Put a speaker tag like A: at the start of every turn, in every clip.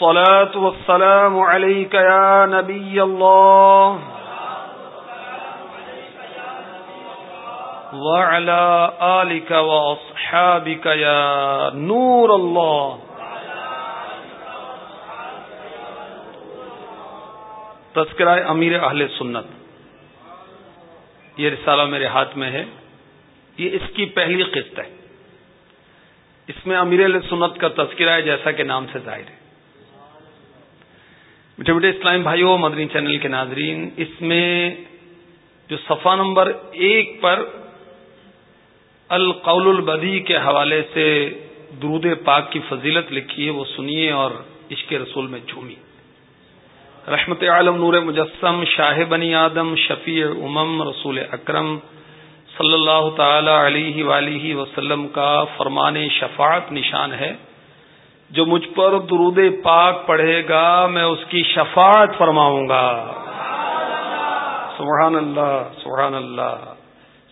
A: الصلاة والسلام عليك يا نبي الله. وعلى آلك وأصحابك يا نور الله. تذکرہ امیر اہل سنت. یہ رسالہ میرے ہاتھ میں ہے. یہ اس کی پہلی قسط ہے. اس میں امیر علیہ سنت کا تذکرہ ہے جیسا کہ نام سے ظاہر ہے. میٹھے میٹھے اسلام بھائیوں مدنی چینل کے ناظرین، اس میں جو صفحہ نمبر ایک پر القول البدی کے حوالے سے درود پاک کی فضیلت لکھی ہے، وہ سنیے اور عشق رسول میں جھومی۔ رحمت عالم نور مجسم، شاہ بنی آدم، شفیع امم، رسول اکرم صلی اللہ تعالی علیہ ولیہ وسلم کا فرمان شفاعت نشان ہے۔ جو مجھ پر درود پاک پڑھے گا، میں اس کی شفاعت فرماؤں گا۔ سبحان اللہ سبحان اللہ۔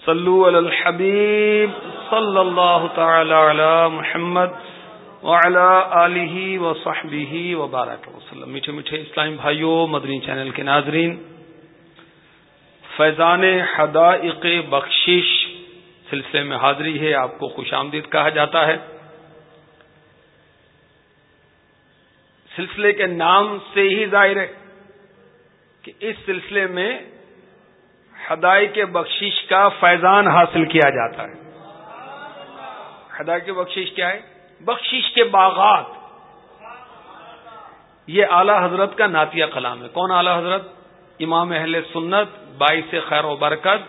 A: صلو علی الحبیب صلی اللہ تعالی علی محمد وعلی آلہ وصحبہ وبارک وسلم۔ میٹھے میٹھے اسلام بھائیوں مدنی چینل کے ناظرین، فیضان حدائق بخشش سلسلے میں حاضری ہے۔ آپ کو خوش آمدید کہا جاتا ہے۔ سلسلے کے نام سے ہی ظاہر ہے کہ اس سلسلے میں ہدائی کے بخشش کا فیضان حاصل کیا جاتا ہے۔ ہدائی کے بخشش کیا ہے؟ بخشش کے باغات۔ یہ اعلی حضرت کا ناتیہ کلام ہے۔ کون اعلی حضرت؟ امام اہل سنت، باعث خیر و برکت۔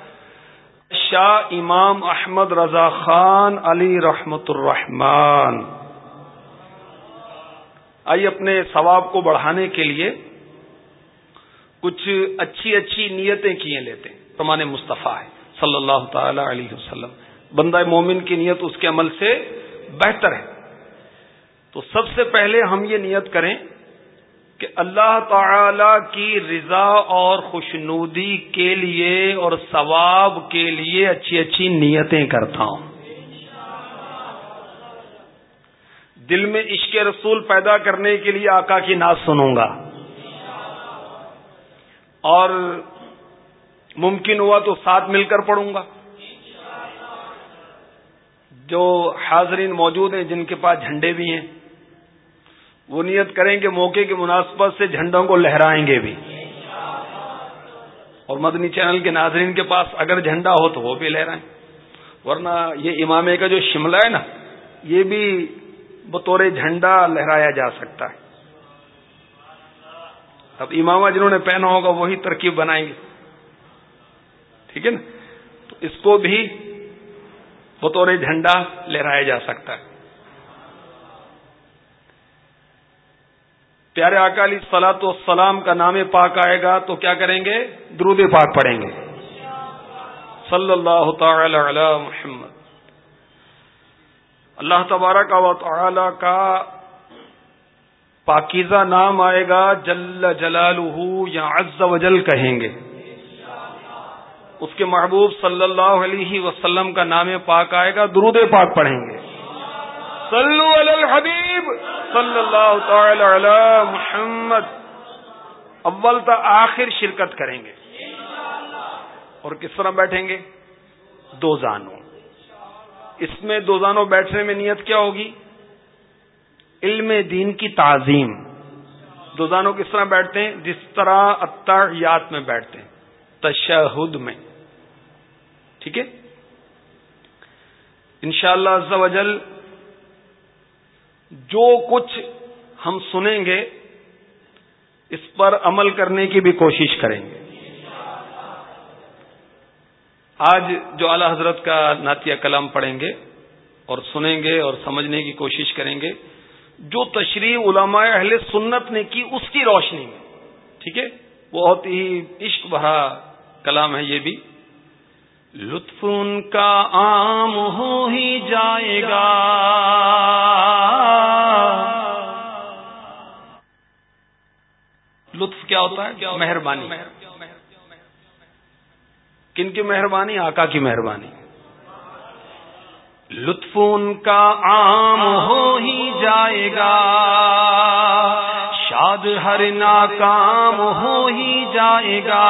A: شاہ امام احمد رضا خان علی رحمت الرحمان آئیے اپنے ثواب کو بڑھانے کے لیے کچھ اچھی اچھی نیتیں کیے لیتے ہیں۔ فرمان مصطفیٰ ہے، صلی اللہ تعالی علیہ وسلم۔ بندہ مومن کی نیت اس کے عمل سے بہتر ہے۔ تو سب سے پہلے ہم یہ نیت کریں کہ اللہ تعالی کی رضا اور خوشنودی کے لیے اور ثواب کے لیے اچھی اچھی نیتیں کرتا ہوں۔ دل میں عشق رسول پیدا کرنے کے لیے آقا کی ناز سنوں گا۔ اور ممکن ہوا تو ساتھ مل کر پڑھوں گا۔ جو حاضرین موجود ہیں، جن کے پاس جھنڈے بھی ہیں، وہ نیت کریں گے موقع کی مناسبت سے جھنڈوں کو لہرائیں گے بھی۔ اور مدنی چینل کے ناظرین کے پاس اگر جھنڈا ہو تو وہ بھی لہرائیں۔ ورنہ یہ امامے کا جو شملہ ہے نا، یہ بھی بطور جھنڈا لہرایا جا سکتا ہے۔ اب امامہ جنہوں نے پہنا ہوگا وہی ترکیب بنائیں گے۔ ٹھیک ہے نا؟ تو اس کو بھی بطور جھنڈا لہرایا جا سکتا ہے۔ پیارے اکالی سلاط و سلام کا نام پاک آئے گا تو کیا کریں گے؟ درود پاک پڑھیں گے۔ صلی اللہ تعالی علی محمد۔ اللہ تبارک و تعالی کا پاکیزہ نام آئے گا، جل جلال یا عز و جل کہیں گے۔ اس کے محبوب صلی اللہ علیہ وسلم کا نام پاک آئے گا، درود پاک پڑھیں گے۔ صلو علی الحبیب، صلی اللہ تعالی علی محمد۔ اول تا آخر شرکت کریں گے۔ اور کس طرح بیٹھیں گے؟ دو زانوں۔ اس میں دوزانوں بیٹھنے میں نیت کیا ہوگی؟ علم دین کی تعظیم۔ دوزانوں کس طرح بیٹھتے ہیں؟ جس طرح اتحیات میں بیٹھتے ہیں، تشہد میں۔ ٹھیک ہے؟ ان شاء اللہ جو کچھ ہم سنیں گے، اس پر عمل کرنے کی بھی کوشش کریں گے۔ آج جو اعلی حضرت کا ناتیہ کلام پڑھیں گے اور سنیں گے اور سمجھنے کی کوشش کریں گے، جو تشریح علماء اہل سنت نے کی اس کی روشنی میں، ٹھیک ہے؟ بہت ہی عشق بھرا کلام ہے یہ بھی۔ لطف ان کا عام ہو ہی جائے گا۔ لطف کیا ہوتا ہے؟ مہربانی۔ کن کی مہربانی؟ آقا کی مہربانی۔ لطف ان کا عام ہو ہی جائے گا۔ شاد ہر ناکام ہو ہی جائے گا۔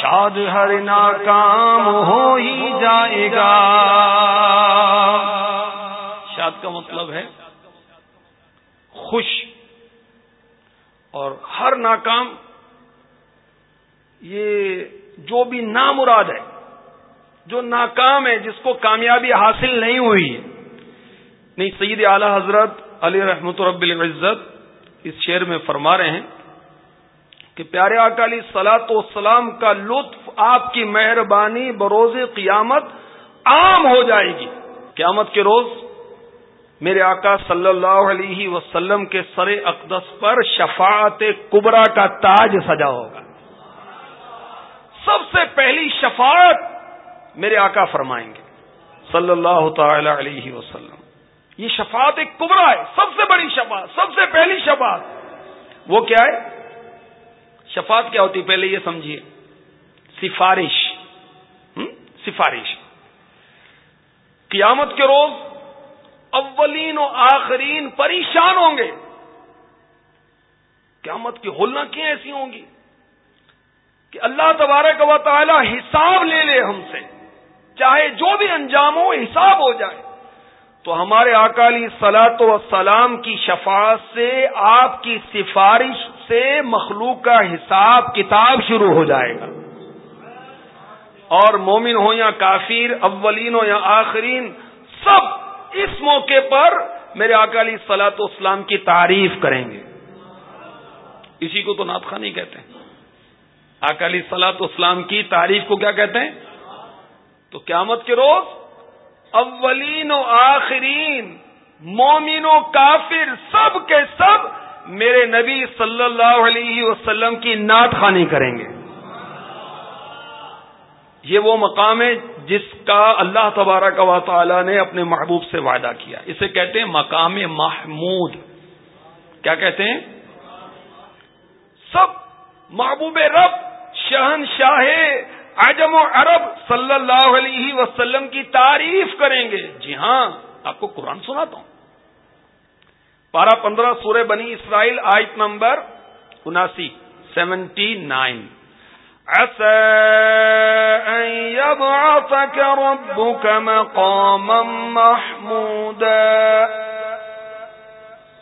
A: شاد ہر ناکام ہو ہی جائے گا۔ شاد کا مطلب ہے خوش اور ہر ناکام یہ جو بھی نامراد ہے، جو ناکام ہے، جس کو کامیابی حاصل نہیں ہوئی۔ نہیں، سید اعلی حضرت علی رحمت رب العزت اس شعر میں فرما رہے ہیں کہ پیارے اکالی سلاط و سلام کا لطف آپ کی مہربانی بروز قیامت عام ہو جائے گی۔ قیامت کے روز میرے آقا صلی اللہ علیہ وسلم کے سر اقدس پر شفاعت کبرا کا تاج سجا ہوگا۔ سب سے پہلی شفاعت میرے آقا فرمائیں گے۔ صلی اللہ تعالی علیہ وسلم۔ یہ شفاعت ایک کبرا ہے، سب سے بڑی شفاعت، سب سے پہلی شفاعت۔ وہ کیا ہے؟ شفاعت کیا ہوتی پہلے یہ سمجھیے۔ سفارش۔ سفارش۔ قیامت کے روز اولین و آخرین پریشان ہوں گے۔ قیامت کی ہولنا کیوں ایسی ہوں گی۔ کہ اللہ تبارک و تعالی حساب لے لے ہم سے۔ چاہے جو بھی انجام ہو، حساب ہو جائے۔ تو ہمارے اکالی سلاط و سلام کی شفاعت سے، آپ کی سفارش سے مخلوق کا حساب کتاب شروع ہو جائے گا۔ اور مومن ہو یا کافر، اولین ہو یا آخرین، سب اس موقع پر میرے اکالی سلاط و اسلام کی تعریف کریں گے۔ اسی کو تو ناطخہ نہیں کہتے اکالی سلاط اسلام کی تعریف کو کیا کہتے ہیں؟ تو قیامت کے روز اولین و آخرین مومن و کافر سب کے سب میرے نبی صلی اللہ علیہ وسلم کی نعت خانی کریں گے۔ یہ وہ مقام ہے جس کا اللہ تبارک و تعالی نے اپنے محبوب سے وعدہ کیا۔ اسے کہتے ہیں مقام محمود۔ کیا کہتے ہیں؟ سب محبوب رب شہن شاہ عجم و عرب صلی اللہ علیہ وسلم کی تعریف کریں گے۔ جی ہاں آپ کو قرآن سناتا ہوں۔ پارہ پندرہ سورہ بنی اسرائیل، آیت نمبر اناسی، سیونٹی نائن۔ محمود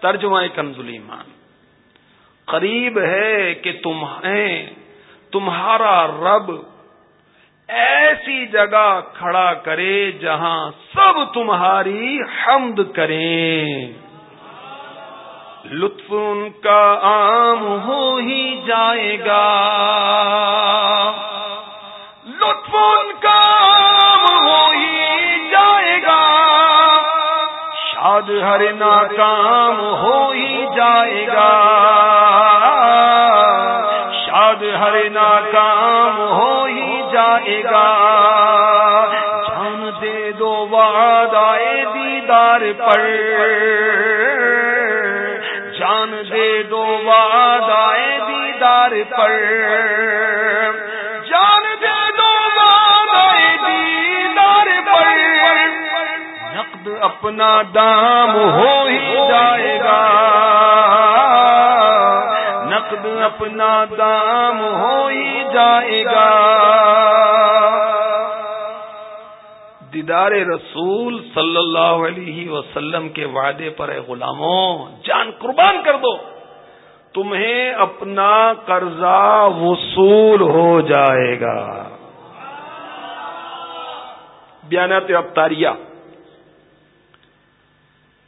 A: ترجمہ کنزل ایمان۔ قریب ہے کہ تمہیں تمہارا رب ایسی جگہ کھڑا کرے جہاں سب تمہاری حمد کریں۔ لطف ان کا عام ہو ہی جائے گا۔ لطف ان کا عام ہو ہی جائے گا۔ شاد ہر ناکام ہو ہی جائے گا۔ ہر ناکام ہو ہی جائے گا۔ جان دے دو وعدائے دیدار پر۔ جان دے دو وعدائے دیدار پر۔ جان دے دو وعدائے دیدار پر۔ نقد اپنا دام ہو ہی جائے گا۔ نقد اپنا دام ہو ہی جائے گا۔ دیدار رسول صلی اللہ علیہ وسلم کے وعدے پر غلاموں، جان قربان کر دو۔ تمہیں اپنا قرضہ وصول ہو جائے گا۔ بیانات ابتاریہ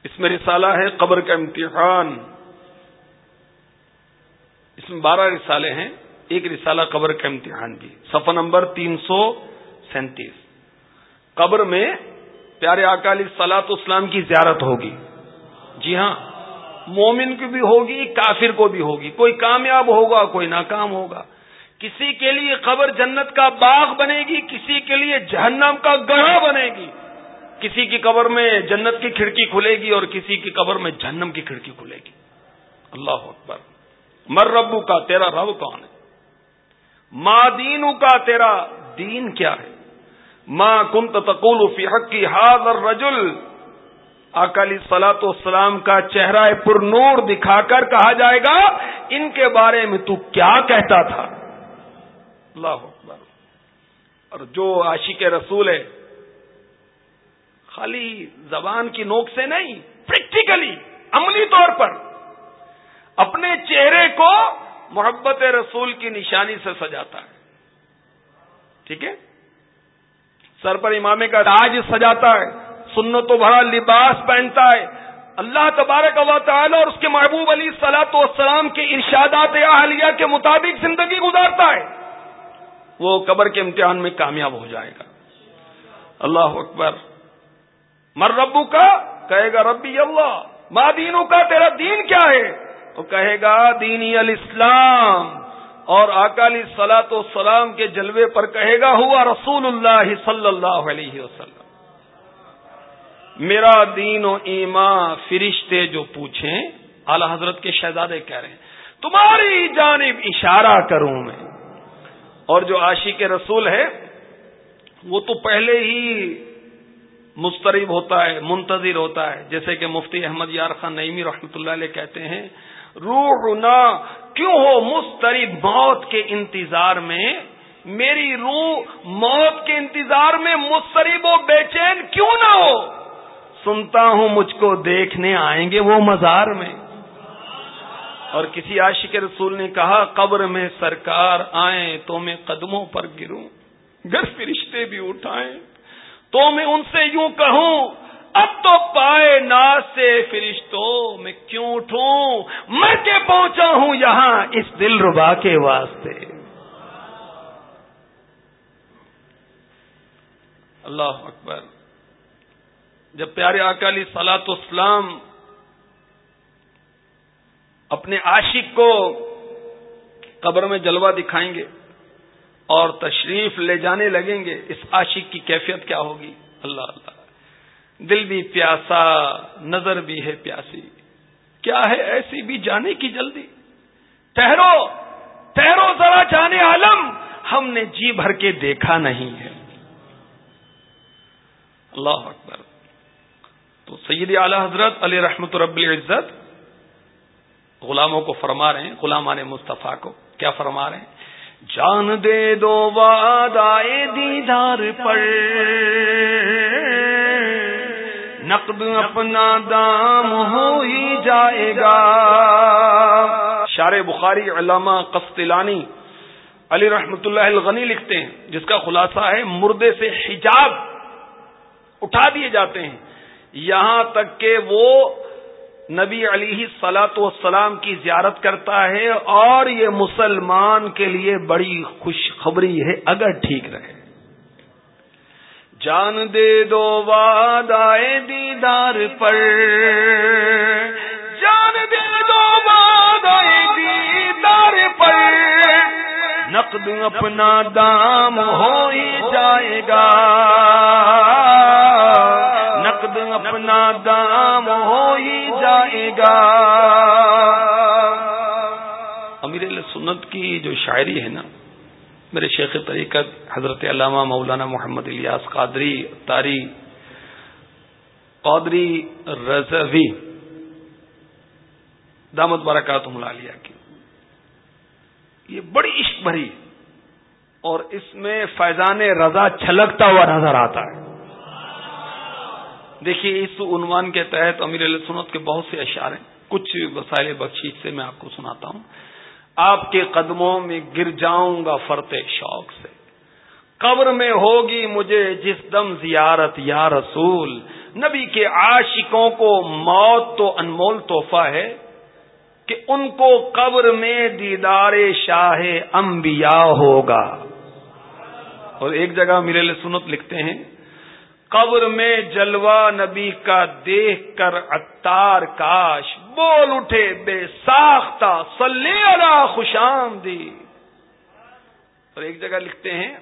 A: اس میں رسالہ ہے قبر کا امتحان۔ میں بارہ رسالے ہیں، ایک رسالہ قبر کا امتحان بھی صفحہ نمبر تین سو سینتیس۔ قبر میں پیارے اکالی سلاط اسلام کی زیارت ہوگی۔ جی ہاں مومن کی بھی ہوگی، کافر کو بھی ہوگی۔ کوئی کامیاب ہوگا، کوئی ناکام ہوگا۔ کسی کے لیے قبر جنت کا باغ بنے گی، کسی کے لیے جہنم کا گڑھا بنے گی۔ کسی کی قبر میں جنت کی کھڑکی کھلے گی اور کسی کی قبر میں جہنم کی کھڑکی کھلے گی۔ اللہ اکبر۔ مر ربو کا تیرا رب کون ہے؟ ماں دینو کا تیرا دین کیا ہے؟ ماں کنت تقول فی حق کی ہاد رجل اکالی سلاط اسلام کا چہرہ پر نور دکھا کر کہا جائے گا، ان کے بارے میں تو کیا کہتا تھا؟ اللہ اکبر۔ اور جو عاشق رسول ہے، خالی زبان کی نوک سے نہیں پریکٹیکلی عملی طور پر۔ اپنے چہرے کو محبت رسول کی نشانی سے سجاتا ہے۔ ٹھیک ہے؟ سر پر امامے کا راج سجاتا ہے، سنت و بھرا لباس پہنتا ہے۔ اللہ تبارک و تعالی اور اس کے محبوب علی سلاۃ والسلام کے ارشادات اہلیہ کے مطابق زندگی گزارتا ہے۔ وہ قبر کے امتحان میں کامیاب ہو جائے گا۔ اللہ اکبر۔ مر ربو کا کہے گا ربی اللہ ماں دینوں کا تیرا دین کیا ہے؟ تو کہے گا، دینی الاسلام. اور اکالی سلاط و سلام کے جلوے پر کہے گا، ہوا رسول اللہ صلی اللہ علیہ وسلم. میرا دین و ایمان فرشتے جو پوچھیں، اعلی حضرت کے شہزادے کہہ رہے ہیں، تمہاری جانب اشارہ کروں میں. اور جو عاشق رسول ہے، وہ تو پہلے ہی مسترب ہوتا ہے، منتظر ہوتا ہے، جیسے کہ مفتی احمد یار خان نعیمی رحمۃ اللہ علیہ کہتے ہیں روح نہ کیوں ہو مسترب موت کے انتظار میں؟ میری روح موت کے انتظار میں مسترب و بے چین کیوں نہ ہو؟ سنتا ہوں مجھ کو دیکھنے آئیں گے وہ مزار میں۔ اور کسی عاشق رسول نے کہا، قبر میں سرکار آئیں تو میں قدموں پر گروں، گھر فرشتے بھی اٹھائیں تو میں ان سے یوں کہوں اب تو پائے ناز سے فرشتوں، میں کیوں اٹھوں؟ میں کے پہنچا ہوں یہاں اس دل ربا کے واسطے۔ اللہ اکبر۔ جب پیارے اکالی سلاط اسلام اپنے عاشق کو قبر میں جلوہ دکھائیں گے اور تشریف لے جانے لگیں گے، اس عاشق کی کیفیت کیا ہوگی؟ اللہ اللہ۔ دل بھی پیاسا، نظر بھی ہے پیاسی۔ کیا ہے ایسی بھی جانے کی جلدی؟ ٹہرو ٹہرو ذرا جانے عالم۔ ہم نے جی بھر کے دیکھا نہیں ہے۔ اللہ اکبر۔ تو سید اعلی حضرت علی رحمت رب العزت غلاموں کو فرما رہے ہیں، غلامان مصطفیٰ کو۔ کیا فرما رہے ہیں؟ جان دے دو وعدائے دیدار پر۔ نقد اپنا دام ہو ہی جائے گا۔ شار بخاری علامہ قسطلانی علی رحمت اللہ الغنی لکھتے ہیں، جس کا خلاصہ ہے، مردے سے حجاب اٹھا دیے جاتے ہیں۔ یہاں تک کہ وہ نبی علی سلاۃ والسلام کی زیارت کرتا ہے اور یہ مسلمان کے لیے بڑی خوشخبری ہے، اگر ٹھیک رہے۔ جان دے دو وعدائے دیدار پر۔ جان دے دو وعدائے دیدار پر۔ نقد اپنا دام ہو ہی جائے گا۔ نقد اپنا دام ہو ہی جائے گا۔ امیر سنت کی جو شاعری ہے نا میرے شیخ طریقت حضرت علامہ مولانا محمد الیاس قادری، تاری، قادری رضوی، دامت برکات ملالیہ کی۔ یہ بڑی عشق بھری اور اس میں فیضان رضا چھلکتا ہوا نظر آتا ہے۔ دیکھیے، اس عنوان کے تحت امیر علیہ سنت کے بہت سے اشعار ہیں۔ کچھ وسائل بخشیش سے میں آپ کو سناتا ہوں۔ آپ کے قدموں میں گر جاؤں گا فرتے شوق سے۔ قبر میں ہوگی مجھے جس دم زیارت، یا رسول۔ نبی کے عاشقوں کو موت تو انمول تحفہ ہے کہ ان کو قبر میں دیدار شاہ انبیاء ہوگا۔ اور ایک جگہ میرے لیے سنت لکھتے ہیں قبر میں جلوہ نبی کا دیکھ کر اتار کاش، بول اٹھے، بے ساختہ سلی اللہ خوشام دی اور ایک جگہ لکھتے ہیں،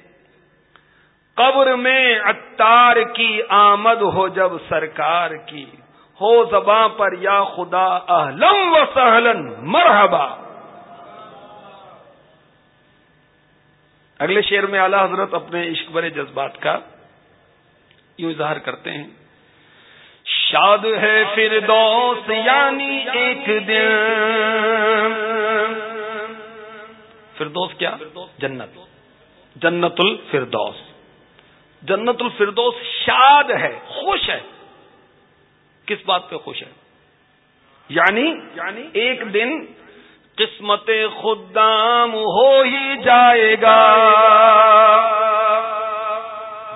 A: قبر میں اتار کی آمد ہو جب سرکار کی، ہو زباں پر یا خدا اہلم و سہلن مرحبا۔ اگلے شعر میں اعلی حضرت اپنے عشق برے جذبات کا یوں اظہار کرتے ہیں۔ شاد ہے پھر دوست یعنی ایک دن۔ فردوس کیا؟ جنت۔ جنت الفردوس جنت الفردوس شاد ہے، خوش ہے۔ کس بات پہ خوش ہے؟ یعنی یعنی ایک دن قسمت خدام ہو ہی جائے گا۔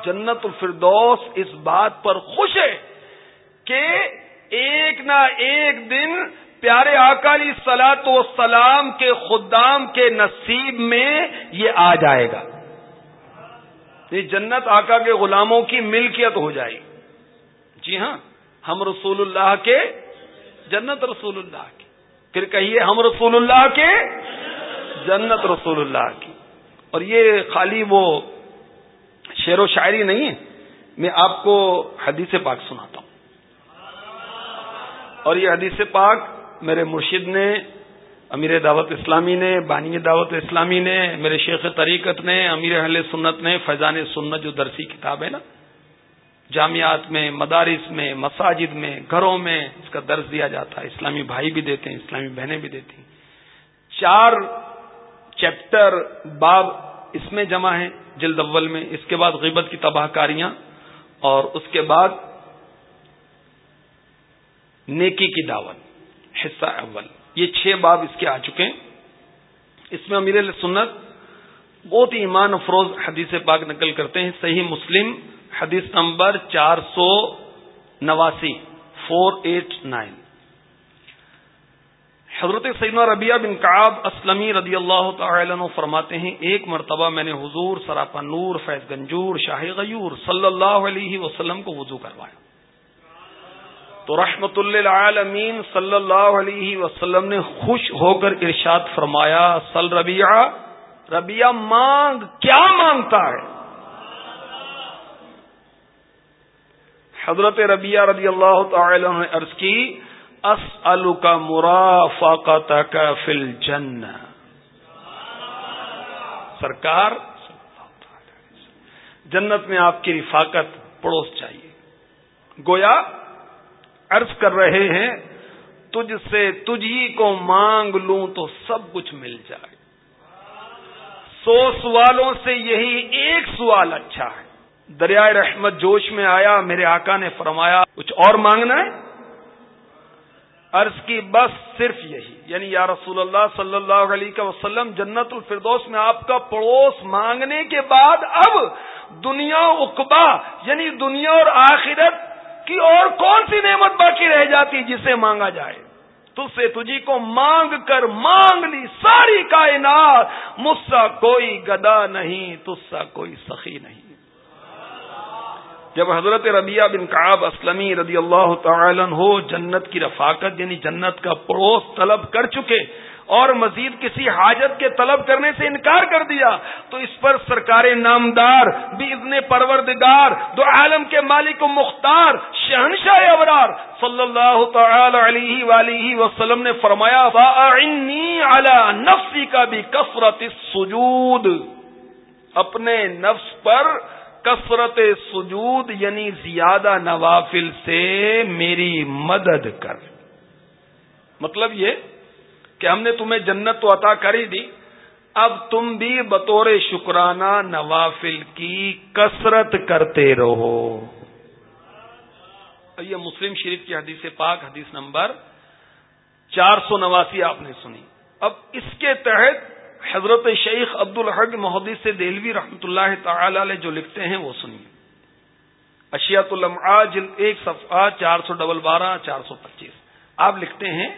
A: جنت الفردوس اس بات پر خوش ہے کہ ایک نہ ایک دن پیارے اکالی سلاط و سلام کے خدام کے نصیب میں یہ آ جائے گا۔ یہ جنت آقا کے غلاموں کی ملکیت ہو جائے گی۔ جی ہاں ہم رسول اللہ کے، جنت رسول اللہ کی۔ پھر کہیے، ہم رسول اللہ کے، جنت رسول اللہ کی۔ اور یہ خالی وہ شعر و شاعری نہیں ہے، میں آپ کو حدیث پاک سناتا ہوں۔ اور یہ حدیث پاک میرے مرشد نے، امیر دعوت اسلامی نے، بانی دعوت اسلامی نے، میرے شیخ طریقت نے، امیر اہل سنت نے، فیضان سنت جو درسی کتاب ہے نا، جامعات میں، مدارس میں، مساجد میں، گھروں میں اس کا درس دیا جاتا ہے۔ اسلامی بھائی بھی دیتے ہیں، اسلامی بہنیں بھی دیتی ہیں۔ چار چیپٹر باب اس میں جمع ہیں۔ جلد اول میں، اس کے بعد غیبت کی تباہ کاریاں، اور اس کے بعد نیکی کی دعوت، حصہ اول۔ یہ چھ باب اس کے آ چکے ہیں۔ اس میں امیر سنت بہت ہی ایمان افروز حدیث پاک نقل کرتے ہیں۔ صحیح مسلم، حدیث نمبر چار سو نواسی، فور ایٹ نائن۔ حضرت سیدنا ربیہ بن کاب اسلمی رضی اللہ تعالی عنہ فرماتے ہیں، ایک مرتبہ میں نے حضور سراپا نور، فیض گنجور، شاہ غیور صلی اللہ علیہ وسلم کو وضو کروایا۔ تو رحمت اللہ صلی اللہ علیہ وسلم نے خوش ہو کر ارشاد فرمایا، سل ربیہ ربیہ مانگ، کیا مانگتا ہے؟ حضرت ربیہ رضی اللہ تعالی نے عرض کی اس کا مرافقت کا فل جن سرکار، جنت میں آپ کی رفاقت پڑوس چاہیے۔ گویا، عرض کر رہے ہیں، تجھ سے تجھ ہی کو مانگ لوں تو سب کچھ مل جائے۔ سو سوالوں سے یہی ایک سوال اچھا ہے۔ دریائے رحمت جوش میں آیا، میرے آقا نے فرمایا، کچھ اور مانگنا ہے؟ عرض کی، بس صرف یہی۔ یعنی یا رسول اللہ صلی اللہ علیہ وسلم، جنت الفردوس میں آپ کا پڑوس مانگنے کے بعد اب دنیا اقبا یعنی دنیا اور آخرت کی اور کون سی نعمت باقی رہ جاتی جسے مانگا جائے؟ تج سے تجھی کو مانگ کر مانگ لی ساری کائنات، مجھ سا کوئی گدا نہیں تج سا کوئی سخی نہیں۔ جب حضرت ربیہ بن کعب اسلمی رضی اللہ تعالی ہو جنت کی رفاقت یعنی جنت کا پڑوس طلب کر چکے اور مزید کسی حاجت کے طلب کرنے سے انکار کر دیا، تو اس پر سرکار نامدار بھی ابن پروردگار، دو عالم کے مالک و مختار، شہنشاہ ابرار صلی اللہ تعالی علیہ ولیہ وسلم نے فرمایا نفسی کا بھی کثرت سجود اپنے نفس پر کثرت سجود یعنی زیادہ نوافل سے میری مدد کر۔ مطلب یہ کہ ہم نے تمہیں جنت تو عطا کر ہی دی، اب تم بھی بطور شکرانہ نوافل کی کثرت کرتے رہو۔ یہ مسلم شریف کی حدیث پاک، حدیث نمبر چار سو نواسی آپ نے سنی۔ اب اس کے تحت حضرت شیخ عبد الحق محدود سے دہلوی رحمۃ اللہ تعالی علیہ جو لکھتے ہیں وہ سنیے۔ اشیات الم ایک، صفحہ چار سو ڈبل بارہ، چار سو پچیس۔ آپ لکھتے ہیں،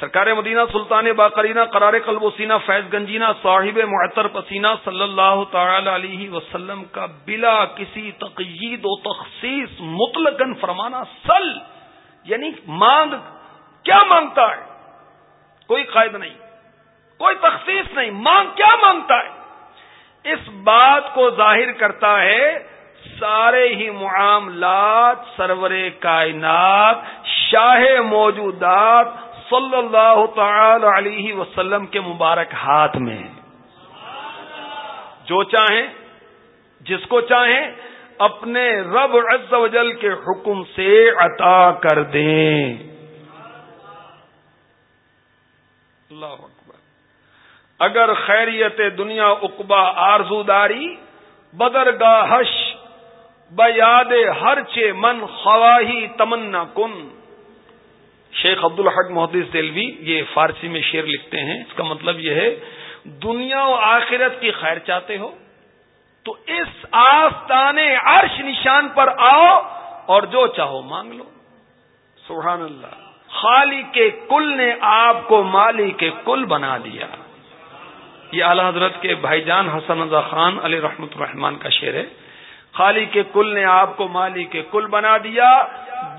A: سرکار مدینہ سلطان باقرینہ قرار قلب و سینہ فیض گنجینہ صاحب معطر پسینہ صلی اللہ تعالی علیہ وسلم کا بلا کسی تقید و تخصیص مطلق فرمانا سل یعنی مانگ، کیا مانگتا ہے؟ کوئی قائد نہیں۔ کوئی تخصیص نہیں، مانگ کیا مانگتا ہے؟ اس بات کو ظاہر کرتا ہے سارے ہی معاملات سرور کائنات، شاہ موجودات صلی اللہ تعالی علیہ وسلم کے مبارک ہاتھ میں جو چاہیں، جس کو چاہیں، اپنے رب عز و جل کے حکم سے عطا کر دیں۔ اللہ اگر خیریت دنیا اقبا آرزو داری بدر گاہش بیاد ہر چے من خواہی تمنا کن۔ شیخ عبد الحق محدث دلوی یہ فارسی میں شعر لکھتے ہیں۔ اس کا مطلب یہ ہے، دنیا و آخرت کی خیر چاہتے ہو، تو اس آستان عرش نشان پر آؤ اور جو چاہو مانگ لو۔ سبحان اللہ۔ خالی کے کل نے آپ کو مالی کے کل بنا دیا۔ یہ اعلی حضرت کے بھائی جان حسن رضا خان علی رحمت الرحمان کا شعر ہے۔ خالی کے کل نے آپ کو مالی کے کل بنا دیا،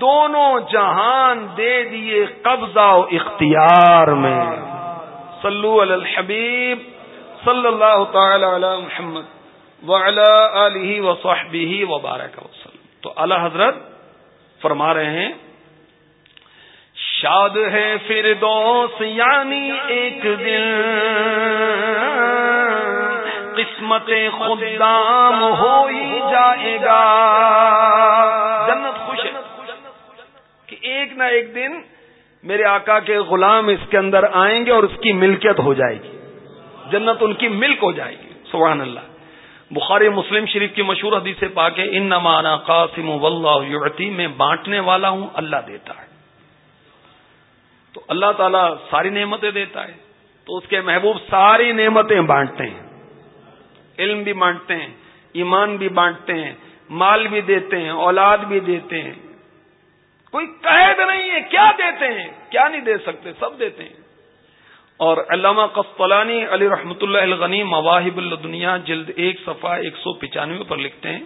A: دونوں جہان دے دیے قبضہ و اختیار میں۔ صلو علی الحبیب صلی اللہ تعالی علی محمد وعلی و صحبی وبارک وسلم تو اللہ حضرت فرما رہے ہیں شاد ہے پھر دوست یعنی ایک دن قسمت خدام ہو ہی جائے گا۔ جنت خوش ہے کہ ایک نہ ایک دن میرے آقا کے غلام اس کے اندر آئیں گے اور اس کی ملکیت ہو جائے گی۔ جنت ان کی ملک ہو جائے گی۔ سبحان اللہ۔ بخاری مسلم شریف کی مشہور حدیث سے پا کے ان نمانا قاسم یعطی، میں بانٹنے والا ہوں، اللہ دیتا ہے۔ تو اللہ تعالیٰ ساری نعمتیں دیتا ہے تو اس کے محبوب ساری نعمتیں بانٹتے ہیں۔ علم بھی بانٹتے ہیں، ایمان بھی بانٹتے ہیں، مال بھی دیتے ہیں، اولاد بھی دیتے ہیں۔ کوئی قید نہیں ہے، کیا دیتے ہیں؟ کیا نہیں دے سکتے؟ سب دیتے ہیں۔ اور علامہ قسطلانی علی رحمۃ اللہ الغنی مواہب دنیا جلد ایک صفحہ ایک سو پچانوے پر لکھتے ہیں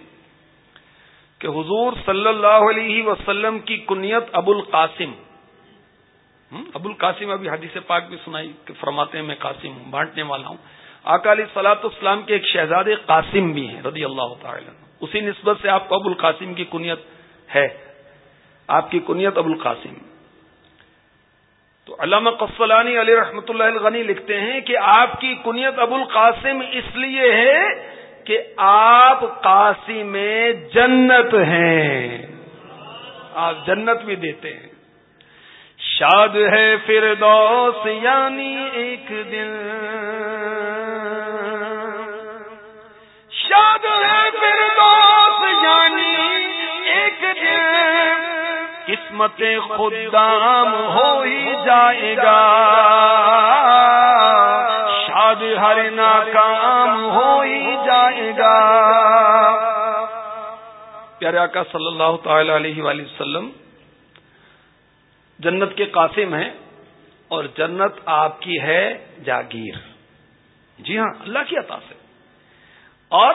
A: کہ حضور صلی اللہ علیہ وسلم کی کنیت ابو القاسم ابو القاسم ابھی حدیث پاک بھی سنائی کہ فرماتے ہیں، میں قاسم ہوں، بانٹنے والا ہوں۔ اکالی سلاط اسلام کے ایک شہزاد قاسم بھی ہیں، رضی اللہ تعالی اسی نسبت سے آپ کو ابو القاسم کی کنیت ہے۔ آپ کی کنیت ابو القاسم۔ تو علامہ قسلانی علی رحمۃ اللہ الغنی لکھتے ہیں کہ آپ کی کنیت ابو القاسم اس لیے ہے کہ آپ قاسم جنت ہیں۔ آپ جنت بھی دیتے ہیں۔ شاد ہے پھر دوست یعنی ایک دن۔ شاد ہے پھر دوست یعنی ایک دن۔ قسمت خود دام ہو ہی جائے گا۔ شاد ہر ناکام ہو ہی جائے گا۔ پیارے آقا صلی اللہ تعالی علیہ وآلہ وسلم جنت کے قاسم ہیں اور جنت آپ کی ہے جاگیر۔ جی ہاں اللہ کی عطا سے۔ اور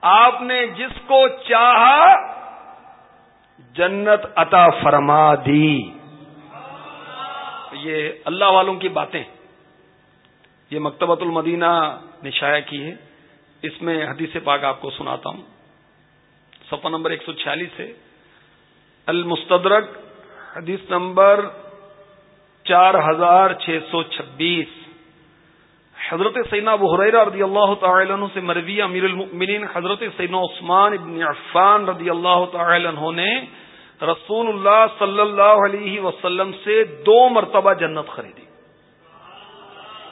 A: آپ نے جس کو چاہا جنت عطا فرما دی۔ یہ اللہ والوں کی باتیں۔ یہ مکتبۃ المدینہ نے شائع کی ہے اس میں حدیث پاک آپ کو سناتا ہوں۔ صفحہ نمبر ایک سو چھیالیس ہے۔ المستدرک حدیث نمبر چار ہزار چھ سو چھبیس۔ حضرت سینا بحریرہ رضی اللہ تعالی عنہ سے مروی امیر المؤمنین حضرت سینا عثمان ابن عفان رضی اللہ تعالی عنہ نے رسول اللہ صلی اللہ علیہ وسلم سے دو مرتبہ جنت خریدی۔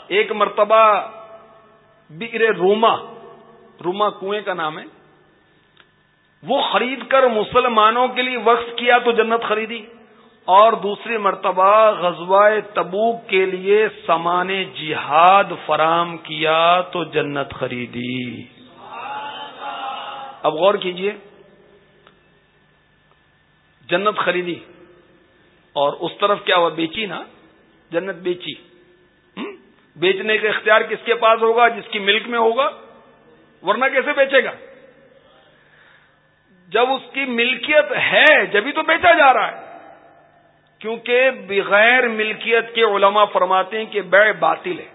A: ایک مرتبہ بیر روما روما کنویں کا نام ہے۔ وہ خرید کر مسلمانوں کے لیے وقف کیا تو جنت خریدی۔ اور دوسری مرتبہ غزوہ تبوک کے لیے سامان جہاد فراہم کیا تو جنت خریدی۔ اب غور کیجیے۔ جنت خریدی اور اس طرف کیا ہوا؟ بیچی نا؟ جنت بیچی۔ بیچنے کا اختیار کس کے پاس ہوگا؟ جس کی ملک میں ہوگا؟ ورنہ کیسے بیچے گا؟ جب اس کی ملکیت ہے، جبھی تو بیچا جا رہا ہے۔ کیونکہ بغیر ملکیت کے علماء فرماتے ہیں کہ بے باطل ہے۔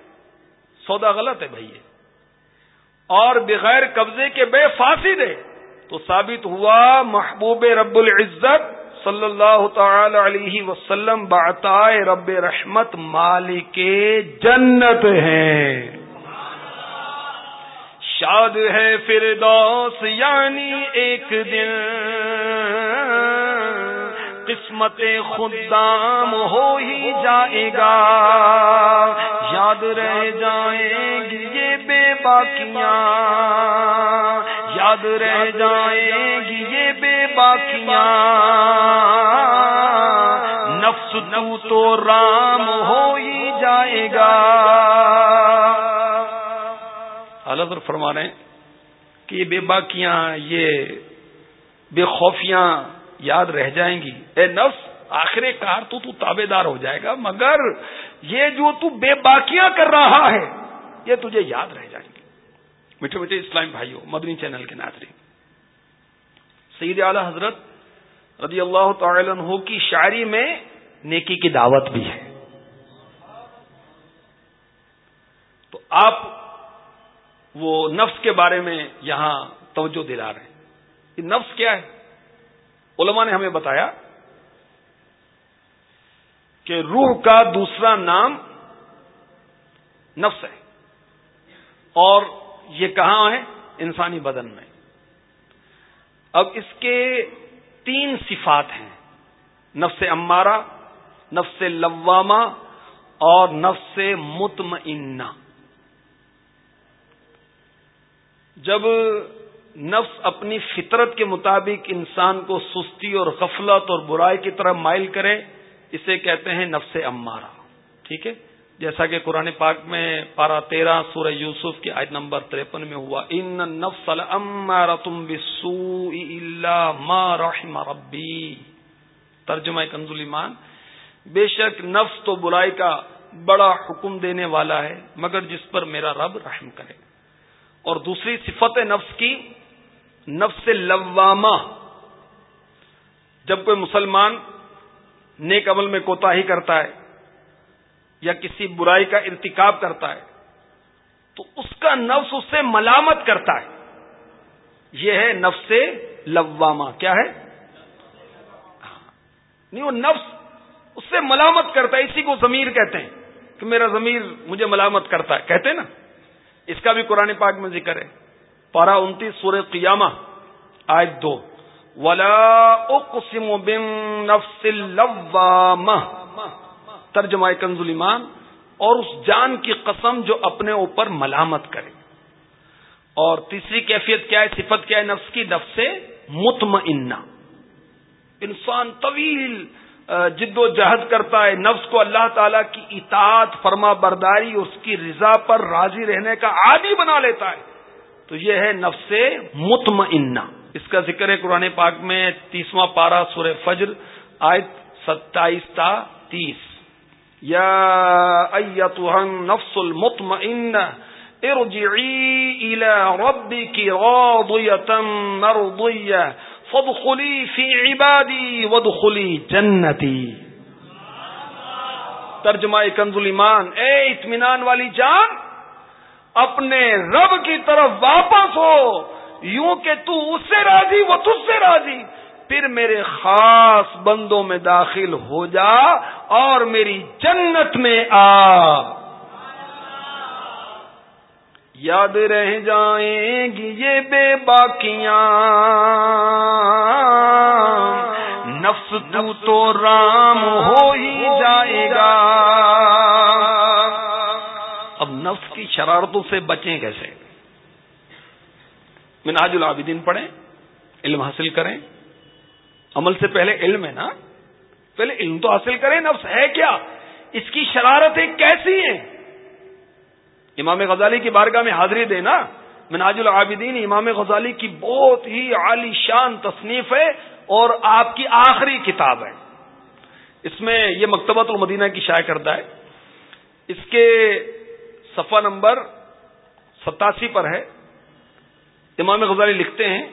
A: سودا غلط ہے بھائی اور بغیر قبضے کے بے فاسد ہے۔ تو ثابت ہوا محبوب رب العزت صلی اللہ تعالی علیہ وسلم باتائے رب رحمت مالک جنت ہیں شاد ہے فردوس یعنی ایک دن۔ قسمت خدام ہو ہی جائے گا۔ یاد رہ جائیں گی یہ بے باکیاں۔ یاد رہ جائیں گی یہ بے باکیاں۔ نفس نو تو رام ہو ہی جائے گا۔ حضرت فرما رہے ہیں کہ یہ بے باکیاں، یہ بے خوفیاں یاد رہ جائیں گی۔ اے نفس آخر کار تو تو تابے دار ہو جائے گا، مگر یہ جو تو بے باکیاں کر رہا ہے، یہ تجھے یاد رہ جائیں گے۔ میٹھے میٹھے اسلام بھائیوں مدنی چینل کے ناظرین، سید اعلی حضرت رضی اللہ تعالی عنہ کی شاعری میں نیکی کی دعوت بھی ہے۔ تو آپ وہ نفس کے بارے میں یہاں توجہ دلا رہے ہیں۔ یہ نفس کیا ہے؟ علماء نے ہمیں بتایا کہ روح کا دوسرا نام نفس ہے اور یہ کہاں ہے؟ انسانی بدن میں۔ اب اس کے تین صفات ہیں۔ نفس امارہ، نفس لوامہ اور نفس مطمئنہ۔ جب نفس اپنی فطرت کے مطابق انسان کو سستی اور غفلت اور برائی کی طرف مائل کرے، اسے کہتے ہیں نفس امارا ٹھیک ہے؟ جیسا کہ قرآن پاک میں پارا تیرہ سورہ یوسف کی آیت نمبر تریپن میں ہوا، ان نفس تم بسو رحم ربی. ترجمہ کنزل ایمان، بے شک نفس تو برائی کا بڑا حکم دینے والا ہے، مگر جس پر میرا رب رحم کرے۔ اور دوسری صفت نفس کی نفس لوامہ۔ جب کوئی مسلمان نیک عمل میں کوتا ہی کرتا ہے یا کسی برائی کا ارتکاب کرتا ہے، تو اس کا نفس اس سے ملامت کرتا ہے۔ یہ ہے نفس لوامہ۔ کیا ہے؟ نہیں، وہ نفس اس سے ملامت کرتا ہے، اسی کو ضمیر کہتے ہیں کہ میرا ضمیر مجھے ملامت کرتا ہے۔ کہتے ہیں نا، اس کا بھی قرآن پاک میں ذکر ہے۔ پارا انتیس سورہ قیامہ آج دو۔ ولا اقسم بن نفس ترجمہ کنزل ایمان اور اس جان کی قسم جو اپنے اوپر ملامت کرے۔ اور تیسری کیفیت کیا ہے؟ صفت کیا ہے؟ نفس کی، نفس مطمئنہ۔ انسان طویل جد و جہد کرتا ہے، نفس کو اللہ تعالی کی اطاعت، فرما برداری، اس کی رضا پر راضی رہنے کا عادی بنا لیتا ہے۔ تو یہ ہے نفس مطمئنہ۔ اس کا ذکر ہے قرآن پاک میں تیسواں پارا سورہ فجر، آیت ستائیس تا تیس۔ یا نفس المطمئنہ، ارجعی الى ربك راضية مرضية فادخلي في عبادي وادخلي جنتی۔ ترجمہ کنز ایمان، اے اطمینان والی جان اپنے رب کی طرف واپس ہو، یوں کہ تو اس سے راضی، وہ تج سے راضی۔ پھر میرے خاص بندوں میں داخل ہو جا اور میری جنت میں آ۔ یاد رہ جائیں گی یہ بے باکیاں۔ نفس تو تو رام ہو ہی جائے گا۔ نفس کی شرارتوں سے بچیں کیسے؟ مناج العابدین پڑھیں، علم حاصل کریں۔ عمل سے پہلے علم ہے نا؟ پہلے علم تو حاصل کریں، نفس ہے کیا؟ اس کی شرارتیں کیسی ہیں؟ امام غزالی کی بارگاہ میں حاضری دینا مناج العابدین امام غزالی کی بہت ہی عالی شان تصنیف ہے اور آپ کی آخری کتاب ہے۔ اس میں یہ مکتبۃ المدینہ کی شائع کردہ ہے۔ اس کے صفحہ نمبر ستاسی پر ہے۔ امام غزالی لکھتے ہیں،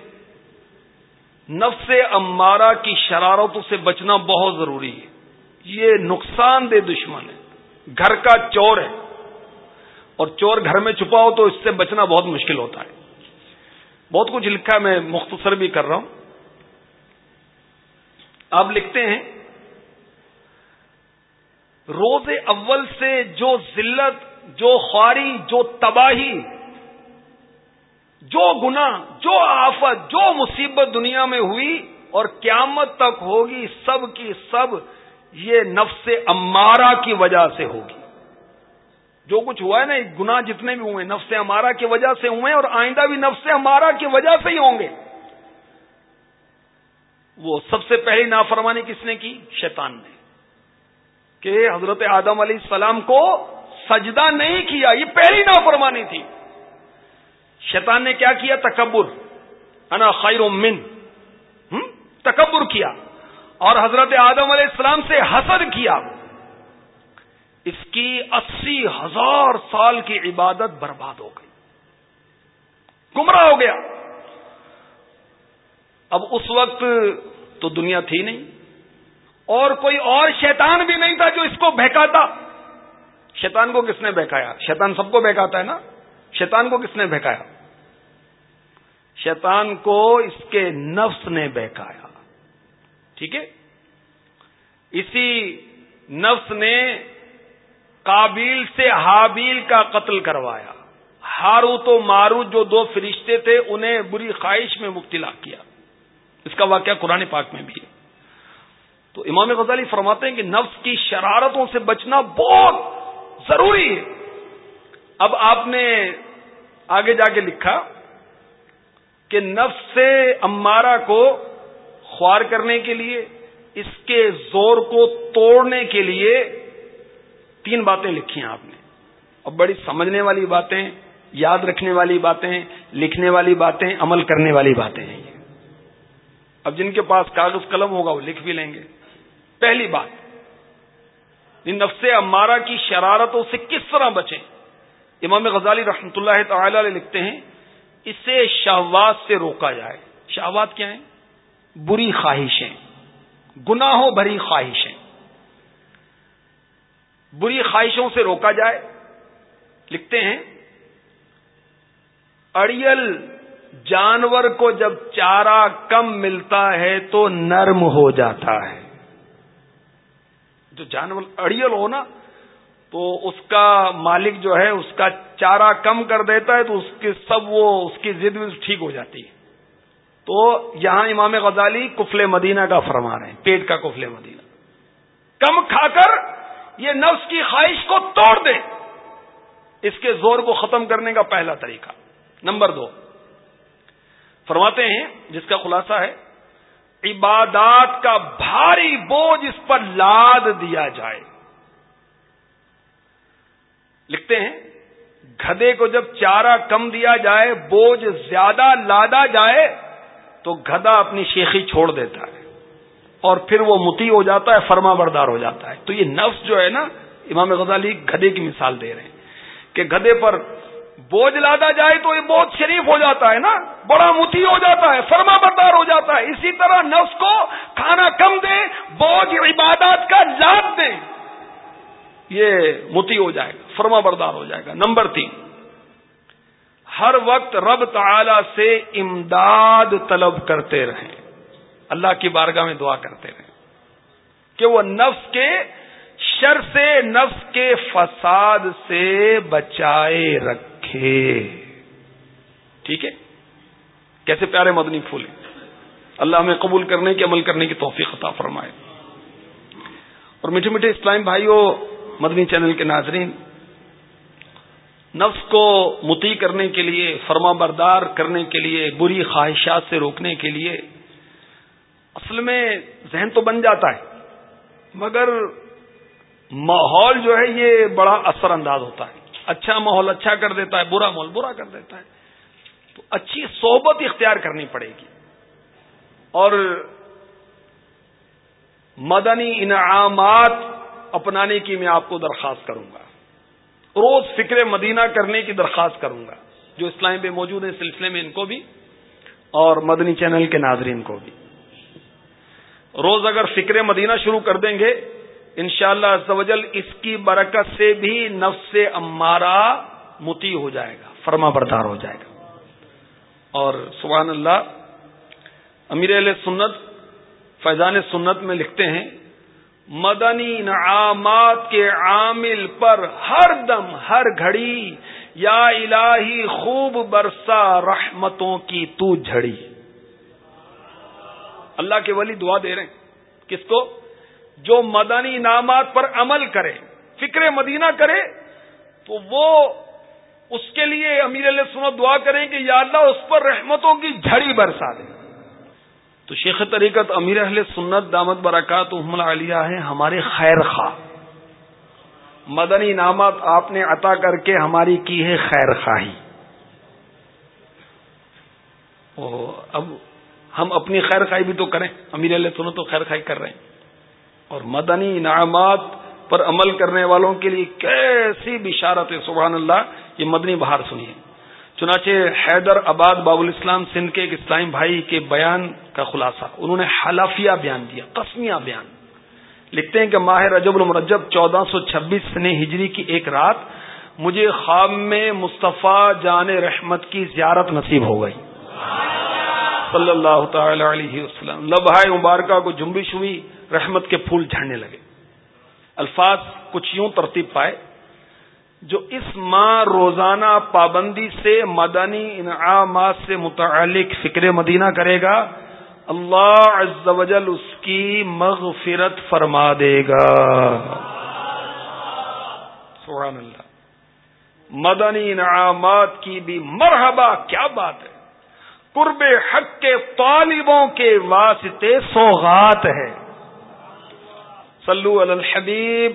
A: نفس امارہ کی شرارتوں سے بچنا بہت ضروری ہے۔ یہ نقصان دہ دشمن ہے۔ گھر کا چور ہے۔ اور چور گھر میں چھپا ہو تو اس سے بچنا بہت مشکل ہوتا ہے۔ بہت کچھ لکھا میں مختصر بھی کر رہا ہوں۔ آپ لکھتے ہیں، روز اول سے جو ذلت جو خواری جو تباہی، جو گنا جو آفت، جو مصیبت دنیا میں ہوئی اور قیامت تک ہوگی، سب کی سب یہ نفس امارہ کی وجہ سے ہوگی۔ جو کچھ ہوا ہے نا گنا جتنے بھی ہوئے، نفس امارہ کی وجہ سے ہوئے اور آئندہ بھی نفس امارہ کی وجہ سے ہی ہوں گے۔ وہ سب سے پہلی نافرمانی کس نے کی؟ شیطان نے۔ کہ حضرت آدم علیہ السلام کو سجدہ نہیں کیا، یہ پہلی نافرمانی تھی۔ شیطان نے کیا کیا؟ تکبر۔ انا خیر من۔ تکبر کیا۔ اور حضرت آدم علیہ السلام سے حسد کیا۔ اس کی اسی ہزار سال کی عبادت برباد ہو گئی۔ گمراہ ہو گیا۔ اب اس وقت تو دنیا تھی نہیں۔ اور کوئی اور شیطان بھی نہیں تھا جو اس کو بہکاتا۔ شیطان کو کس نے بہکایا؟ شیطان سب کو بہکاتا ہے نا؟ شیطان کو کس نے بہکایا؟ شیطان کو اس کے نفس نے بہکایا۔ ٹھیک ہے؟ اسی نفس نے کابیل سے حابیل کا قتل کروایا۔ ہارو تو مارو جو دو فرشتے تھے، انہیں بری خواہش میں مبتلا کیا۔ اس کا واقعہ قرآن پاک میں بھی ہے۔ تو امام غزالی فرماتے ہیں کہ نفس کی شرارتوں سے بچنا بہت ضروری ہے۔ اب آپ نے آگے جا کے لکھا کہ نفس سے امارہ کو خوار کرنے کے لیے، اس کے زور کو توڑنے کے لیے تین باتیں لکھی ہیں آپ نے۔ اور بڑی سمجھنے والی باتیں، یاد رکھنے والی باتیں، لکھنے والی باتیں، عمل کرنے والی باتیں ہیں۔ اب جن کے پاس کاغذ قلم ہوگا، وہ لکھ بھی لیں گے۔ پہلی بات نفس امارہ کی شرارتوں سے کس طرح بچیں؟ امام غزالی رحمتہ اللہ تعالی علیہ لکھتے ہیں، اسے شہوات سے روکا جائے۔ شہوات کیا ہیں؟ بری خواہشیں، گناہوں بھری خواہشیں۔ بری خواہشوں سے روکا جائے۔ لکھتے ہیں، اڑیل جانور کو جب چارہ کم ملتا ہے تو نرم ہو جاتا ہے۔ جو جانور اڑیل ہو نا، تو اس کا مالک جو ہے، اس کا چارہ کم کر دیتا ہے تو اس کے سب وہ، اس کی ضد ٹھیک ہو جاتی ہے۔ تو یہاں امام غزالی کفل مدینہ کا فرما رہے ہیں، پیٹ کا کفل مدینہ۔ کم کھا کر یہ نفس کی خواہش کو توڑ دے اس کے زور کو ختم کرنے کا پہلا طریقہ۔ نمبر دو۔ فرماتے ہیں، جس کا خلاصہ ہے عبادات کا بھاری بوجھ اس پر لاد دیا جائے۔ لکھتے ہیں گدے کو جب چارہ کم دیا جائے، بوجھ زیادہ لادا جائے، تو گدا اپنی شیخی چھوڑ دیتا ہے۔ اور پھر وہ متی ہو جاتا ہے، فرما بردار ہو جاتا ہے۔ تو یہ نفس جو ہے نا، امام غزالی گدے کی مثال دے رہے ہیں کہ گدے پر بوجھ لادا جائے تو یہ بہت شریف ہو جاتا ہے نا؟ بڑا متی ہو جاتا ہے، فرما بردار ہو جاتا ہے۔ اسی طرح نفس کو کھانا کم دے، بوجھ عبادات کا لاد دے۔ یہ متی ہو جائے گا، فرما بردار ہو جائے گا۔ نمبر تین، ہر وقت رب تعالی سے امداد طلب کرتے رہیں۔ اللہ کی بارگاہ میں دعا کرتے رہیں۔ کہ وہ نفس کے شر سے، نفس کے فساد سے بچائے رکھ رکھے ٹھیک ہے؟ کیسے پیارے مدنی پھول اللہ ہمیں قبول کرنے کی عمل کرنے کی توفیق عطا فرمائے۔ اور میٹھے میٹھے اسلام بھائیوں مدنی چینل کے ناظرین، نفس کو متی کرنے کے لیے، فرما بردار کرنے کے لیے، بری خواہشات سے روکنے کے لیے اصل میں ذہن تو بن جاتا ہے، مگر ماحول جو ہے، یہ بڑا اثر انداز ہوتا ہے۔ اچھا ماحول اچھا کر دیتا ہے، برا ماحول برا کر دیتا ہے۔ تو اچھی صحبت اختیار کرنی پڑے گی۔ اور مدنی انعامات اپنانے کی میں آپ کو درخواست کروں گا۔ روز فکر مدینہ کرنے کی درخواست کروں گا، جو اسلام پہ موجود ہیں سلسلے میں ان کو بھی، اور مدنی چینل کے ناظرین کو بھی۔ روز اگر فکر مدینہ شروع کر دیں گے انشاءاللہ شاء اللہ اس کی برکت سے بھی نفس امارہ متی ہو جائے گا، فرما بردار ہو جائے گا۔ اور سبحان اللہ، امیر علیہ سنت، فیضان سنت میں لکھتے ہیں مدنی نعامات کے عامل پر ہر دم، ہر گھڑی، یا الہی خوب برسا رحمتوں کی تو جھڑی۔ اللہ کے ولی دعا دے رہے ہیں۔ کس کو؟ جو مدنی انعامات پر عمل کرے، فکر مدینہ کرے، تو وہ اس کے لیے امیر علیہ سنت دعا کریں کہ یا اللہ اس پر رحمتوں کی جھڑی برسا دے۔ تو شیخ طریقت امیر اہل سنت دامت برکات علیہ ہے ہمارے خیر خواہ۔ مدنی انعامات آپ نے عطا کر کے ہماری کی ہے خیر خواہی۔ اب ہم اپنی خیر خواہی بھی تو کریں، امیر علیہ سنت تو خیر خواہی کر رہے ہیں۔ اور مدنی انعامات پر عمل کرنے والوں کے لیے کیسی بشارت ہے، سبحان اللہ، یہ مدنی بہار سنیے۔ چنانچہ حیدر آباد باب الاسلام سندھ کے ایک اسلام بھائی کے بیان کا خلاصہ۔ انہوں نے حلافیہ بیان دیا قسمیہ بیان۔ لکھتے ہیں کہ ماہ رجب المرجب چودہ سو چھبیس سن ہجری کی ایک رات مجھے خواب میں مصطفیٰ جان رحمت کی زیارت نصیب ہو گئی۔ صلی اللہ تعالی علیہ وسلم لبھائے مبارکہ کو جنبش ہوئی رحمت کے پھول جھڑنے لگے۔ الفاظ کچھ یوں ترتیب پائے، جو اس ماہ روزانہ پابندی سے، مدنی انعامات سے متعلق فکر مدینہ کرے گا، اللہ عز و جل اس کی مغفرت فرما دے گا۔ سبحان اللہ۔ مدنی انعامات کی بھی مرحبا، کیا بات ہے۔ قرب حق کے طالبوں کے واسطے سوغات ہے۔ صلو علی الحبیب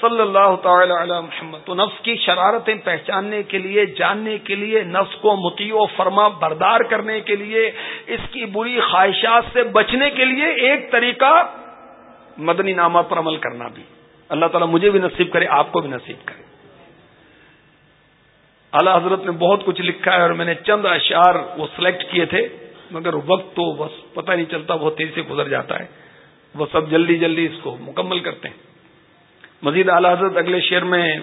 A: صلی اللہ تعالی علی محمد۔ تو نفس کی شرارتیں پہچاننے کے لیے، جاننے کے لیے، نفس کو متی و فرما بردار کرنے کے لیے، اس کی بری خواہشات سے بچنے کے لیے ایک طریقہ مدنی نامہ پر عمل کرنا بھی۔ اللہ تعالیٰ مجھے بھی نصیب کرے، آپ کو بھی نصیب کرے۔ اعلی حضرت نے بہت کچھ لکھا ہے اور میں نے چند اشعار وہ سلیکٹ کیے تھے، مگر وقت تو بس پتہ نہیں چلتا، بہت تیزی سے گزر جاتا ہے۔ وہ سب جلدی جلدی اس کو مکمل کرتے ہیں۔ مزید اعلی حضرت اگلے شعر میں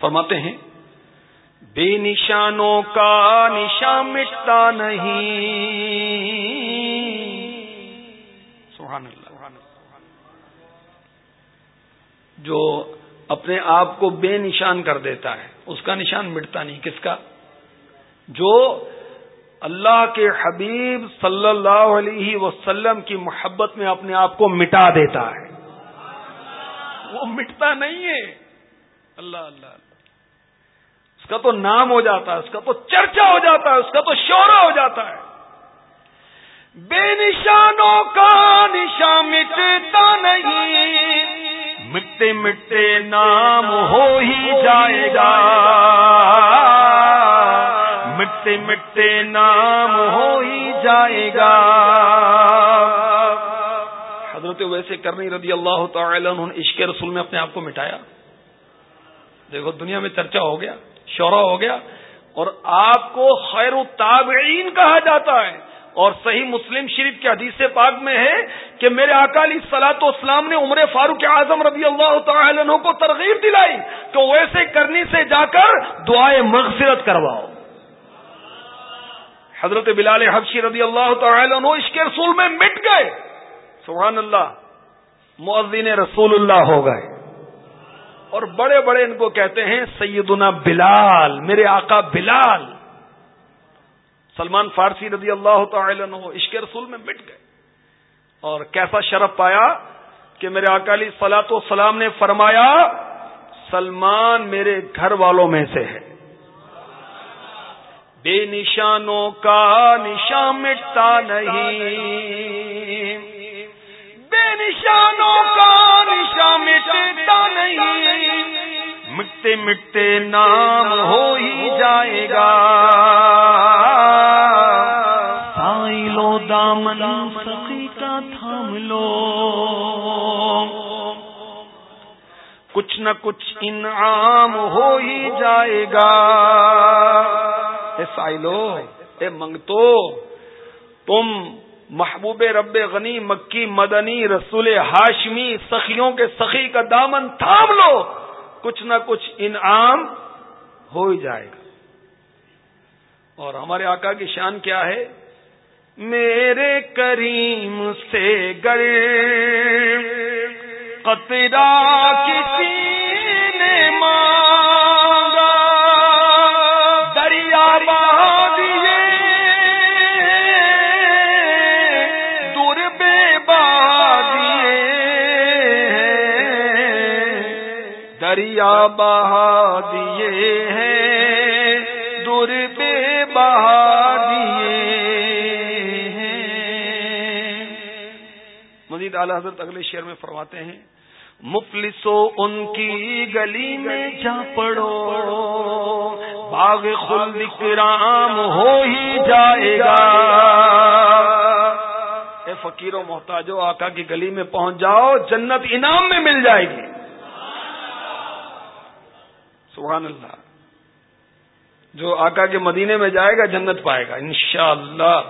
A: فرماتے ہیں، بے نشانوں کا نشان مٹتا نہیں۔ سبحان اللہ۔ جو اپنے آپ کو بے نشان کر دیتا ہے۔ اس کا نشان مٹتا نہیں۔ کس کا؟ جو اللہ کے حبیب صلی اللہ علیہ وسلم کی محبت میں اپنے آپ کو مٹا دیتا ہے۔ وہ مٹتا نہیں ہے۔ اللہ اللہ اس کا تو نام ہو جاتا ہے، اس کا تو چرچا ہو جاتا ہے، اس کا تو شورا ہو جاتا ہے۔ بے نشانوں کا نشان مٹتا نہیں۔ مٹے مٹے نام ہو ہی جائے گا۔ مٹے مٹے نام ہو ہی جائے گا۔ حضرت ویسے کرنی رضی اللہ تعالی انہوں نے عشق رسول میں اپنے آپ کو مٹایا۔ دیکھو دنیا میں چرچا ہو گیا شورا ہو گیا اور آپ کو خیر التابعین کہا جاتا ہے۔ اور صحیح مسلم شریف کے حدیث پاک میں ہے کہ میرے اکالی سلاط اسلام نے عمر فاروق اعظم رضی اللہ تعالی عنہ کو ترغیب دلائی تو ویسے کرنی سے جا کر دعائیں مغفرت کرواؤ۔ حضرت بلال حبشی رضی اللہ تعالی عنہ عشق رسول میں مٹ گئے۔ سبحان اللہ معذین رسول اللہ ہو گئے۔ اور بڑے بڑے ان کو کہتے ہیں سیدنا بلال، میرے آقا بلال۔ سلمان فارسی رضی اللہ تعالی عنہ عشق رسول میں مٹ گئے۔ اور کیسا شرف پایا کہ میرے اکالی سلاط و سلام نے فرمایا، سلمان میرے گھر والوں میں سے ہے۔ بے نشانوں کا نشان مٹتا نہیں۔ بے نشانوں کا نشان مٹتا نہیں۔ مٹتے مٹتے نام ہو ہی جائے گا۔
B: لو دامن سخی کا تھام لو۔
A: کچھ نہ کچھ انعام ہو ہی جائے گا۔ اے سائلو، اے منگتو، تم محبوب رب غنی، مکی مدنی رسول ہاشمی سخیوں کے سخی کا دامن تھام لو۔ کچھ نہ کچھ انعام ہو ہی جائے گا۔ اور ہمارے آقا کی شان کیا ہے؟ میرے کریم سے گر قطرا کسی نے مانگا۔ دریا بہا دیے۔ دور بے دیے۔ دریا بہا دیے مزید اعلی حضرت اگلے شعر میں فرماتے ہیں، مفلسو ان کی گلی میں جا پڑو، باغ خلد کرام ہو ہی جائے گا۔ اے فقیر و محتاجو، آقا کی گلی میں پہنچ جاؤ، جنت انعام میں مل جائے گی۔ سبحان اللہ۔ جو آقا کے مدینے میں جائے گا، جنت پائے گا، انشاءاللہ۔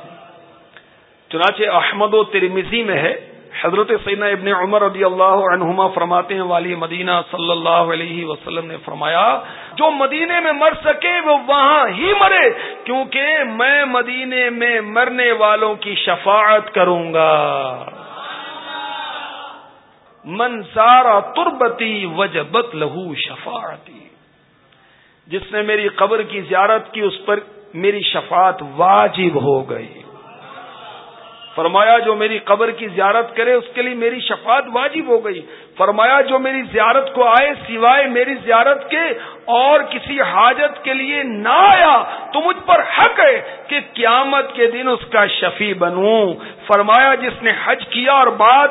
A: چنانچہ احمد و ترمیزی میں ہے حضرت سیدنا ابن عمر رضی اللہ عنہما فرماتے ہیں، والی مدینہ صلی اللہ علیہ وسلم نے فرمایا، جو مدینے میں مر سکے وہ وہاں ہی مرے، کیونکہ میں مدینے میں مرنے والوں کی شفاعت کروں گا۔ منظارا تربتی وجبت لہو شفاعتی۔ جس نے میری قبر کی زیارت کی، اس پر میری شفاعت واجب ہو گئی۔ فرمایا جو میری قبر کی زیارت کرے اس کے لیے میری شفاعت واجب ہو گئی۔ فرمایا جو میری زیارت کو آئے سوائے میری زیارت کے اور کسی حاجت کے لیے نہ آیا تو مجھ پر حق ہے کہ قیامت کے دن اس کا شفیع بنوں۔ فرمایا جس نے حج کیا اور بعد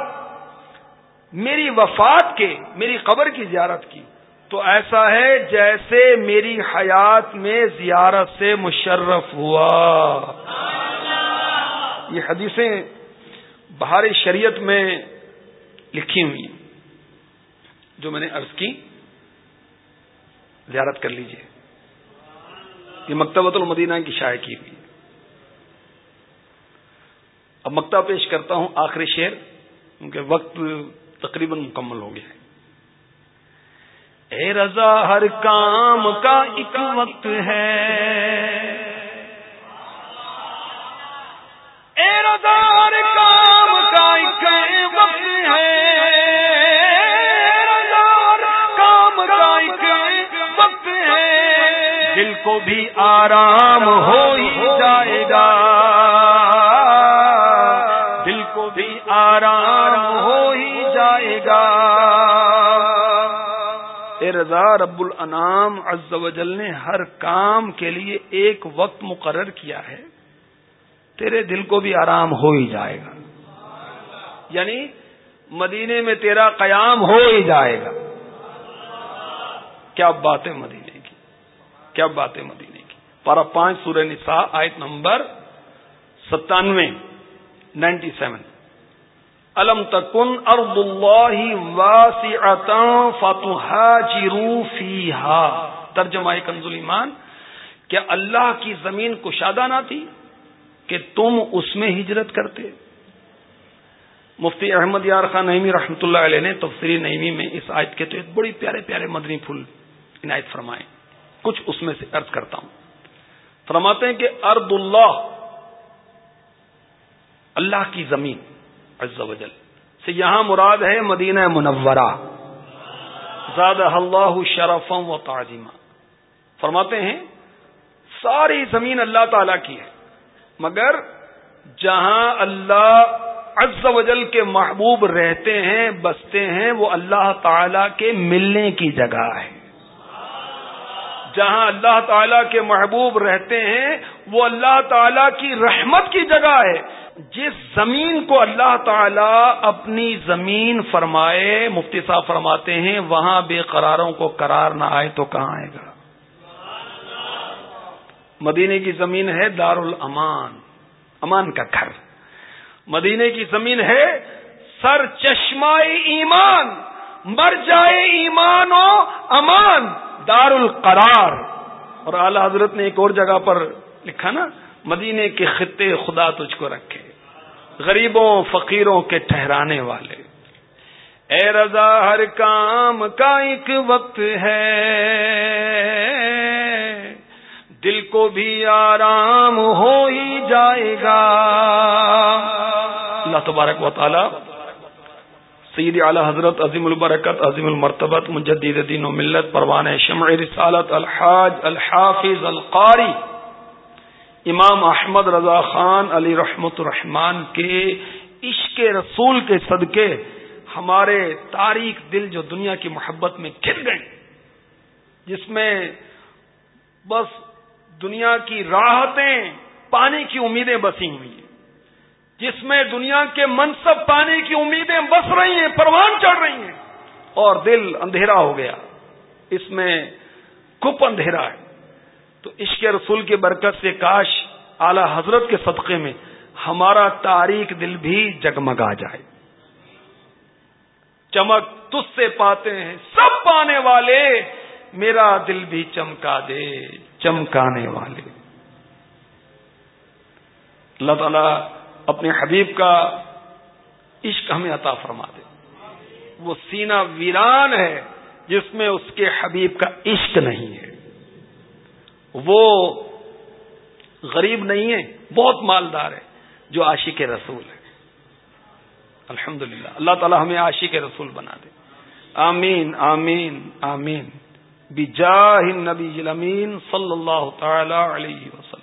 A: میری وفات کے میری قبر کی زیارت کی۔ تو ایسا ہے جیسے میری حیات میں زیارت سے مشرف ہوا۔ یہ حدیثیں بہار شریعت میں لکھی ہوئی جو میں نے عرض کی، زیارت کر لیجیے۔ یہ مکتبۃ المدینہ کی شائع کی ہوئی اب مکتب پیش کرتا ہوں آخری شعر، کیونکہ وقت تقریباً مکمل ہو گیا ہے۔ اے رضا، ہر کام کا ایک وقت ہے۔ دل کو بھی آرام ہو ہی جائے گا۔ دل کو بھی آرام ہو ہی جائے گا۔ اے رضا رب الانام عز و جل نے ہر کام کے لیے ایک وقت مقرر کیا ہے۔ تیرے دل کو بھی آرام ہو ہی جائے گا۔ یعنی مدینے میں تیرا قیام ہو ہی جائے گا۔ کیا بات ہے مدینے کیا بات ہے مدینے کی؟ پارا پانچ سورہ نساء، آیت نمبر ستانوے، نائنٹی سیون۔ الم تکن ارد اللہ واسی فتح جیرو فی ہا ترجمہ کنزل ایمان، کیا اللہ کی زمین کشادہ نہ تھی کہ تم اس میں ہجرت کرتے؟ مفتی احمد یار خان نعمی رحمۃ اللہ علیہ نے تفسری نعمی میں اس آیت کے تو ایک بڑی پیارے پیارے مدنی پھول عنایت فرمائے۔ کچھ اس میں سے ارض کرتا ہوں۔ فرماتے ہیں کہ ارد اللہ اللہ کی زمین، عز و جل۔ سے یہاں مراد ہے مدینہ منورہ۔ زاد اللہ شرفم و تعظیمہ فرماتے ہیں، ساری زمین اللہ تعالی کی ہے، مگر جہاں اللہ عز و جل کے محبوب رہتے ہیں، بستے ہیں، وہ اللہ تعالی کے ملنے کی جگہ ہے۔ جہاں اللہ تعالی کے محبوب رہتے ہیں، وہ اللہ تعالی کی رحمت کی جگہ ہے۔ جس زمین کو اللہ تعالی اپنی زمین فرمائے، مفتی صاحب فرماتے ہیں، وہاں بے قراروں کو قرار نہ آئے تو کہاں آئے گا؟ مدینے کی زمین ہے دار الامان امان کا گھر۔ مدینے کی زمین ہے سر چشمہ ایمان، مر جائے ایمان و امان۔ دار القرار اور اعلی حضرت نے ایک اور جگہ پر لکھا نا، مدینے کے خطے خدا تجھ کو رکھے۔ غریبوں، فقیروں کے ٹھہرانے والے۔ اے رضا، ہر کام کا ایک وقت ہے۔ دل کو بھی آرام ہو ہی جائے گا۔ اللہ تبارک و تعالی سید اعلی حضرت عظیم البرکت، عظیم المرتبت مجدید دین و ملت، پروان شمع رسالت الحاج الحافظ القاری، امام احمد رضا خان علی رحمت الرحمان کے عشق رسول کے صدقے ہمارے تاریخ دل جو دنیا کی محبت میں گر گئے، جس میں بس دنیا کی راحتیں پانے کی امیدیں بسی ہوئی ہیں۔ جس میں دنیا کے منصب پانے کی امیدیں بس رہی ہیں، پروان چڑھ رہی ہیں، اور دل اندھیرا ہو گیا۔ اس میں کپ اندھیرا ہے۔ تو عشق رسول کی برکت سے کاش اعلی حضرت کے صدقے میں ہمارا تاریخ دل بھی جگمگا جائے۔ چمک تج سے پاتے ہیں، سب پانے والے۔ میرا دل بھی چمکا دے، چمکانے والے۔ اللہ تعالی اپنے حبیب کا عشق ہمیں عطا فرما دے۔ وہ سینہ ویران ہے جس میں اس کے حبیب کا عشق نہیں ہے۔ وہ غریب نہیں ہے، بہت مالدار ہے جو عاشق رسول ہے۔ الحمد اللہ تعالی ہمیں عاشق رسول بنا دے۔ آمین آمین آمین۔ بجاہ النبی صلی اللہ تعالی علیہ وسلم۔